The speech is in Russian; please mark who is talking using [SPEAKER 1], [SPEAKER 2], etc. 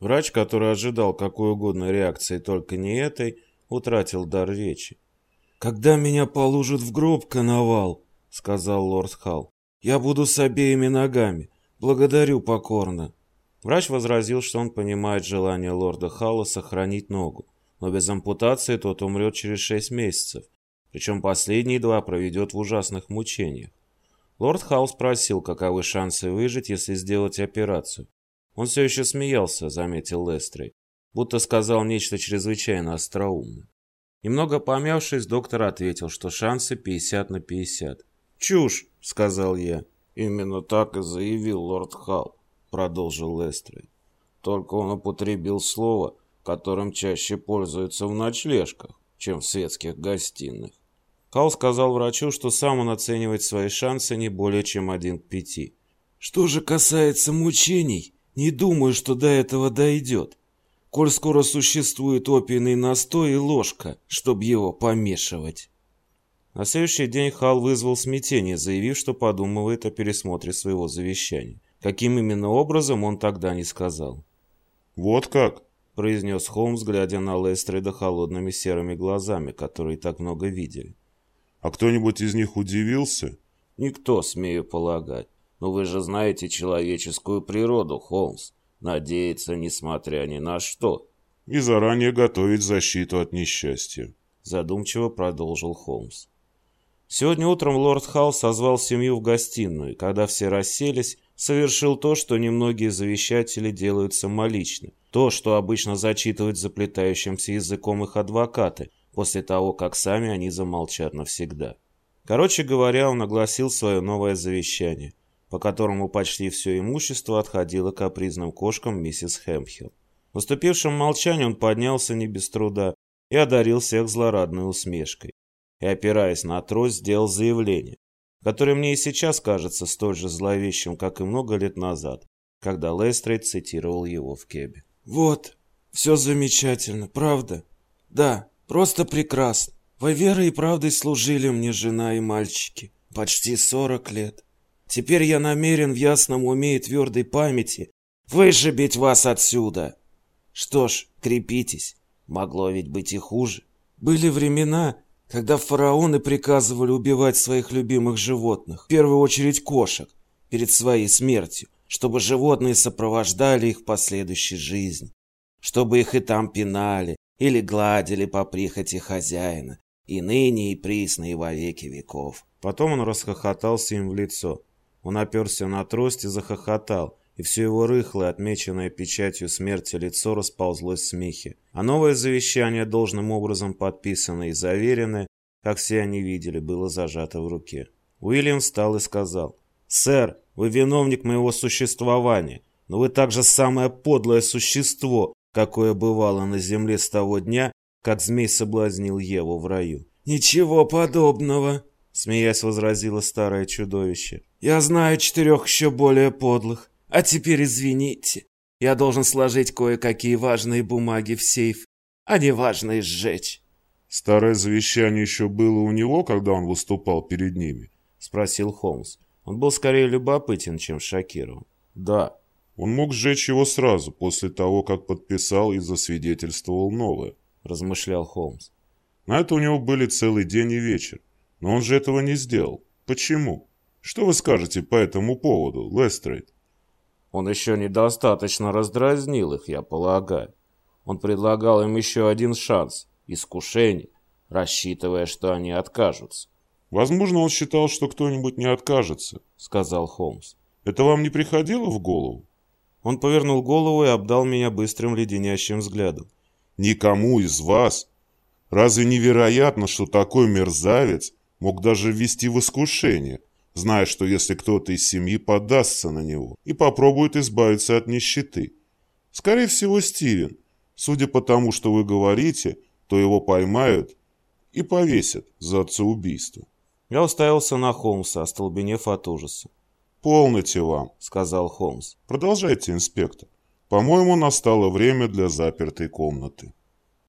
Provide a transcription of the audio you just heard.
[SPEAKER 1] Врач, который ожидал какой угодно реакции, только не этой, утратил дар речи. «Когда меня положат в гроб, коновал», — сказал лорд Халл, — «я буду с обеими ногами. Благодарю покорно». Врач возразил, что он понимает желание лорда Халла сохранить ногу, но без ампутации тот умрет через шесть месяцев, причем последние два проведет в ужасных мучениях. Лорд Халл спросил, каковы шансы выжить, если сделать операцию. Он все еще смеялся, заметил Лестрей, будто сказал нечто чрезвычайно остроумное. Немного помявшись, доктор ответил, что шансы 50 на 50. «Чушь!» — сказал я. «Именно так и заявил лорд Халл», — продолжил Лестрей. «Только он употребил слово, которым чаще пользуются в ночлежках, чем в светских гостиных. Кал сказал врачу, что сам он оценивает свои шансы не более чем один к пяти. «Что же касается мучений, не думаю, что до этого дойдет. Коль скоро существует опийный настой и ложка, чтобы его помешивать». На следующий день Хал вызвал смятение, заявив, что подумывает о пересмотре своего завещания. Каким именно образом он тогда не сказал.
[SPEAKER 2] «Вот как?»
[SPEAKER 1] — произнес Холмс, глядя на Лестреда холодными серыми глазами, которые так много видели.
[SPEAKER 2] А кто-нибудь из них удивился?
[SPEAKER 3] Никто, смею полагать. Но вы же знаете человеческую природу, Холмс. Надеяться, несмотря ни на что.
[SPEAKER 2] И заранее готовить защиту от несчастья.
[SPEAKER 1] Задумчиво продолжил Холмс. Сегодня утром лорд Халл созвал семью в гостиную, и когда все расселись, совершил то, что немногие завещатели делают самолично. То, что обычно зачитывают заплетающимся языком их адвокаты, после того, как сами они замолчат навсегда. Короче говоря, он огласил свое новое завещание, по которому почти все имущество отходило капризным кошкам миссис Хэмпхилл. В наступившем молчании он поднялся не без труда и одарил всех злорадной усмешкой. И, опираясь на трость, сделал заявление, которое мне и сейчас кажется столь же зловещим, как и много лет назад, когда Лестрейд цитировал его в Кебе. «Вот, все замечательно, правда? Да, Просто прекрасно. Вы верой и правдой служили мне жена и мальчики. Почти сорок лет. Теперь я намерен в ясном уме и твердой памяти выжибить вас отсюда. Что ж, крепитесь. Могло ведь быть и хуже. Были времена, когда фараоны приказывали убивать своих любимых животных, в первую очередь кошек, перед своей смертью, чтобы животные сопровождали их в последующей жизни, чтобы их и там пинали, или гладили по прихоти хозяина, и ныне и присно и во веки веков. Потом он расхохотался им в лицо. Он оперся на трость и захохотал, и все его рыхлое, отмеченное печатью смерти лицо расползлось в смехе. А новое завещание, должным образом подписанное и заверенное, как все они видели, было зажато в руке. Уильям встал и сказал, «Сэр, вы виновник моего существования, но вы также самое подлое существо, какое бывало на земле с того дня, как змей соблазнил Еву в раю. «Ничего подобного!» — смеясь возразило старое чудовище. «Я знаю четырех еще более подлых. А теперь извините, я должен сложить кое-какие важные бумаги в сейф, а не важные сжечь».
[SPEAKER 2] «Старое завещание еще было у него, когда он выступал перед ними?»
[SPEAKER 1] — спросил Холмс. Он был скорее любопытен, чем шокирован. «Да»,
[SPEAKER 2] он мог сжечь его сразу, после того, как подписал и засвидетельствовал новое,
[SPEAKER 1] размышлял Холмс.
[SPEAKER 2] На это у него были целый день и вечер. Но он же этого не сделал. Почему? Что вы скажете по этому поводу, Лестрейд?
[SPEAKER 3] Он еще недостаточно раздразнил их, я полагаю. Он предлагал им еще один шанс, искушение, рассчитывая, что они откажутся.
[SPEAKER 2] Возможно, он считал, что кто-нибудь не откажется, сказал Холмс. Это вам не приходило в голову?
[SPEAKER 1] Он повернул голову и обдал меня быстрым леденящим взглядом.
[SPEAKER 2] «Никому из вас? Разве невероятно, что такой мерзавец мог даже ввести в искушение, зная, что если кто-то из семьи поддастся на него и попробует избавиться от нищеты? Скорее всего, Стивен. Судя по тому, что вы говорите, то его поймают и повесят за отцеубийство».
[SPEAKER 1] Я уставился на Холмса, остолбенев от ужаса.
[SPEAKER 2] «Полноте вам», — сказал Холмс. «Продолжайте, инспектор. По-моему, настало время для запертой комнаты».